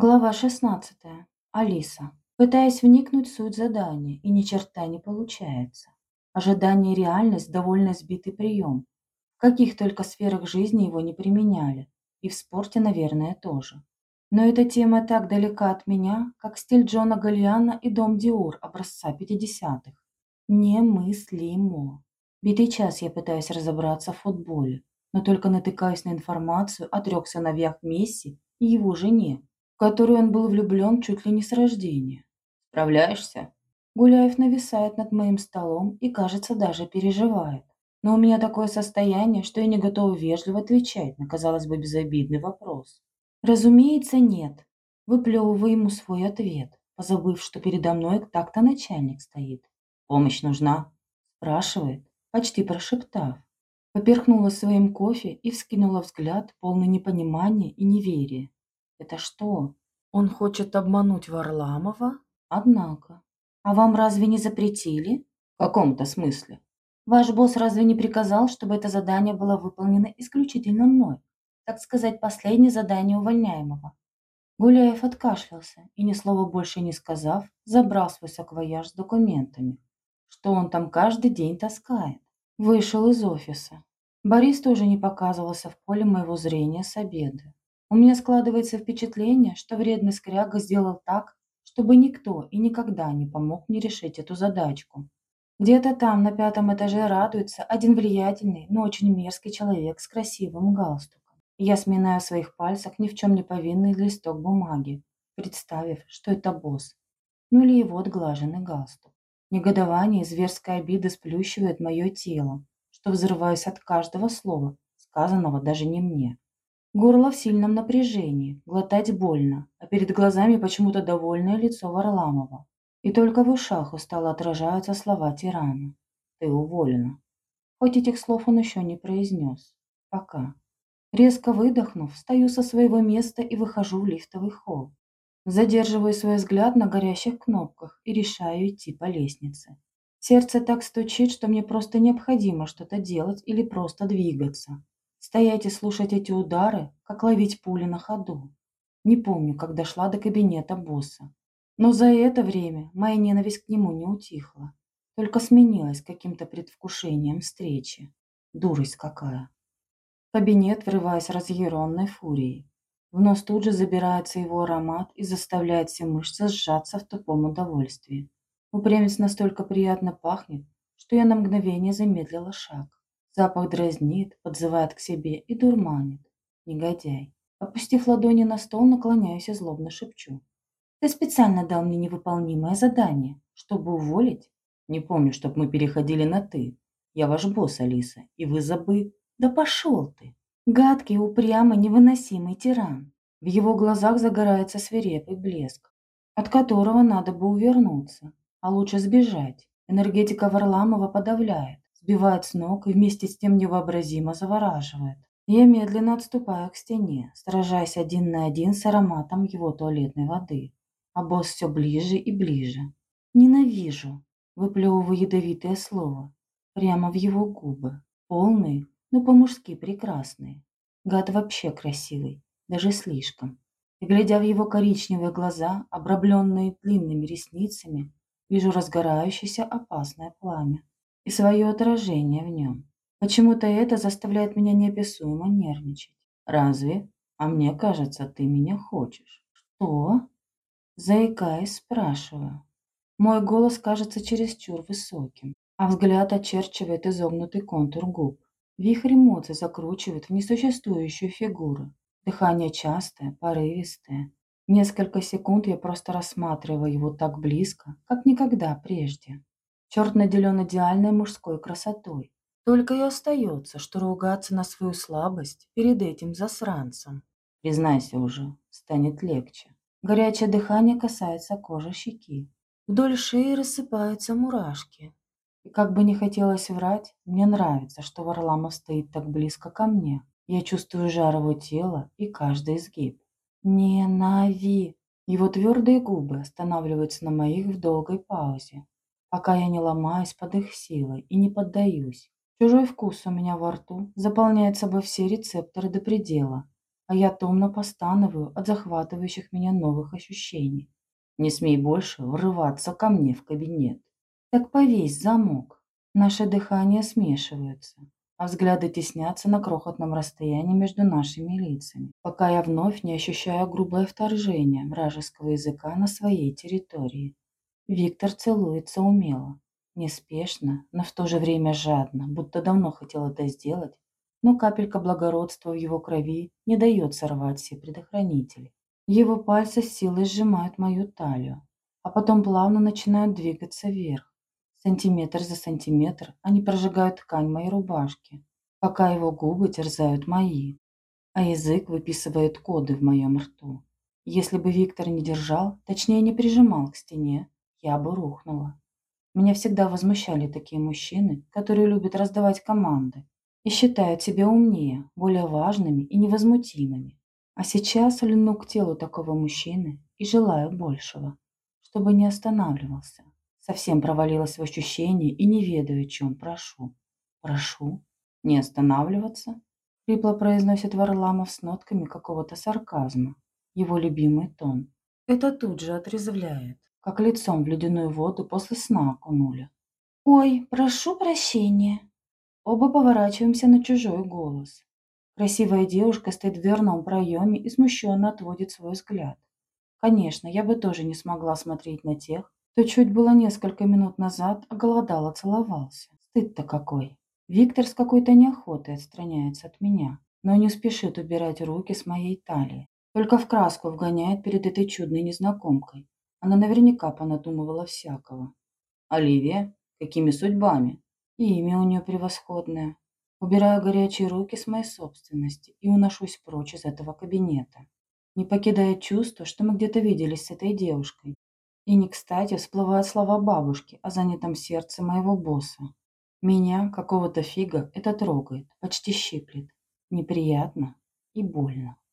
Глава 16. Алиса. Пытаясь вникнуть в суть задания, и ни черта не получается. Ожидание и реальность – довольно сбитый прием. В каких только сферах жизни его не применяли. И в спорте, наверное, тоже. Но эта тема так далека от меня, как стиль Джона Гальяна и дом Диор образца 50-х. Немыслимо. Битый час я пытаюсь разобраться в футболе, но только натыкаюсь на информацию о трех сыновьях Месси и его жене, в которую он был влюблен чуть ли не с рождения. «Справляешься?» Гуляев нависает над моим столом и, кажется, даже переживает. Но у меня такое состояние, что я не готова вежливо отвечать на, казалось бы, безобидный вопрос. Разумеется, нет. Выплевываю ему свой ответ, позабыв, что передо мной так-то начальник стоит. «Помощь нужна?» Спрашивает, почти прошептав. Поперхнула своим кофе и вскинула взгляд, полный непонимания и неверия. Это что? Он хочет обмануть Варламова? Однако. А вам разве не запретили? В каком-то смысле. Ваш босс разве не приказал, чтобы это задание было выполнено исключительно мной? Так сказать, последнее задание увольняемого. Гуляев откашлялся и, ни слова больше не сказав, забрал свой саквояж с документами, что он там каждый день таскает. Вышел из офиса. Борис тоже не показывался в поле моего зрения с обеда. У меня складывается впечатление, что вредный скряга сделал так, чтобы никто и никогда не помог мне решить эту задачку. Где-то там, на пятом этаже, радуется один влиятельный, но очень мерзкий человек с красивым галстуком. Я сминаю в своих пальцах ни в чем не повинный листок бумаги, представив, что это босс. Ну или его отглаженный галстук. Негодование и зверская обида сплющивает мое тело, что взрываюсь от каждого слова, сказанного даже не мне. Горло в сильном напряжении, глотать больно, а перед глазами почему-то довольное лицо Варламова. И только в ушах устало отражаются слова тирана. «Ты уволена». Хоть этих слов он еще не произнес. Пока. Резко выдохнув, встаю со своего места и выхожу в лифтовый холл. Задерживаю свой взгляд на горящих кнопках и решаю идти по лестнице. Сердце так стучит, что мне просто необходимо что-то делать или просто двигаться. Стоять и слушать эти удары, как ловить пули на ходу. Не помню, как дошла до кабинета босса. Но за это время моя ненависть к нему не утихла. Только сменилась каким-то предвкушением встречи. Дурость какая. кабинет врываясь разъяренной фурией. В нос тут же забирается его аромат и заставляет все мышцы сжаться в тупом удовольствии. Упрямец настолько приятно пахнет, что я на мгновение замедлила шаг. Запах дразнит, подзывает к себе и дурманит. Негодяй. Опустив ладони на стол, наклоняюсь и злобно шепчу. Ты специально дал мне невыполнимое задание, чтобы уволить? Не помню, чтоб мы переходили на «ты». Я ваш босс, Алиса, и вы забы... Да пошел ты! Гадкий, упрямый, невыносимый тиран. В его глазах загорается свирепый блеск, от которого надо бы увернуться, а лучше сбежать. Энергетика Варламова подавляет сбивает с ног и вместе с тем невообразимо завораживает. Я медленно отступаю к стене, сражаясь один на один с ароматом его туалетной воды. А босс все ближе и ближе. Ненавижу. Выплевываю ядовитое слово. Прямо в его губы. Полные, но по-мужски прекрасные. Гад вообще красивый. Даже слишком. И глядя в его коричневые глаза, обрамленные длинными ресницами, вижу разгорающееся опасное пламя и свое отражение в нем. Почему-то это заставляет меня неописуемо нервничать. Разве? А мне кажется, ты меня хочешь. Что? Заикаясь, спрашиваю. Мой голос кажется чересчур высоким, а взгляд очерчивает изогнутый контур губ. Вихрь эмоций закручивает в несуществующую фигуру. Дыхание частое, порывистое. Несколько секунд я просто рассматриваю его так близко, как никогда прежде. Черт наделен идеальной мужской красотой. Только и остается, что ругаться на свою слабость перед этим засранцем. Признайся уже, станет легче. Горячее дыхание касается кожи щеки. Вдоль шеи рассыпаются мурашки. И как бы не хотелось врать, мне нравится, что Варламов стоит так близко ко мне. Я чувствую жар его тела и каждый изгиб. Ненави! Его твердые губы останавливаются на моих в долгой паузе пока я не ломаюсь под их силой и не поддаюсь. Чужой вкус у меня во рту заполняет собой все рецепторы до предела. а я томно постановую от захватывающих меня новых ощущений. Не смей больше врываться ко мне в кабинет. Так повесь замок. Наше дыхание смешиваются, а взгляды теснятся на крохотном расстоянии между нашими лицами, пока я вновь не ощущаю грубое вторжение вражеского языка на своей территории. Виктор целуется умело, неспешно, но в то же время жадно, будто давно хотел это сделать, но капелька благородства в его крови не дает сорвать все предохранители. Его пальцы с силой сжимают мою талию, а потом плавно начинают двигаться вверх, Сантиметр за сантиметр они прожигают ткань моей рубашки, пока его губы терзают мои, а язык выписывает коды в моем рту. Если бы Виктор не держал, точнее не прижимал к стене, я бы рухнула. Меня всегда возмущали такие мужчины, которые любят раздавать команды и считают себя умнее, более важными и невозмутимыми. А сейчас льну к телу такого мужчины и желаю большего, чтобы не останавливался. Совсем провалилась в ощущении и не ведаю, чем прошу. Прошу? Не останавливаться? Хрипло произносит Варламов с нотками какого-то сарказма. Его любимый тон. Это тут же отрезвляет, как лицом в ледяную воду после сна окунули. «Ой, прошу прощения!» Оба поворачиваемся на чужой голос. Красивая девушка стоит в дверном проеме и смущенно отводит свой взгляд. Конечно, я бы тоже не смогла смотреть на тех, то чуть было несколько минут назад оголодало целовался. Стыд-то какой. Виктор с какой-то неохотой отстраняется от меня, но не спешит убирать руки с моей талии. Только в краску вгоняет перед этой чудной незнакомкой. Она наверняка понадумывала всякого. «Оливия? Какими судьбами?» И имя у нее превосходное. Убираю горячие руки с моей собственности и уношусь прочь из этого кабинета. Не покидает чувство, что мы где-то виделись с этой девушкой, и не кстати всплывают слова бабушки о занятом сердце моего босса. Меня, какого-то фига, это трогает, почти щиплет. Неприятно и больно.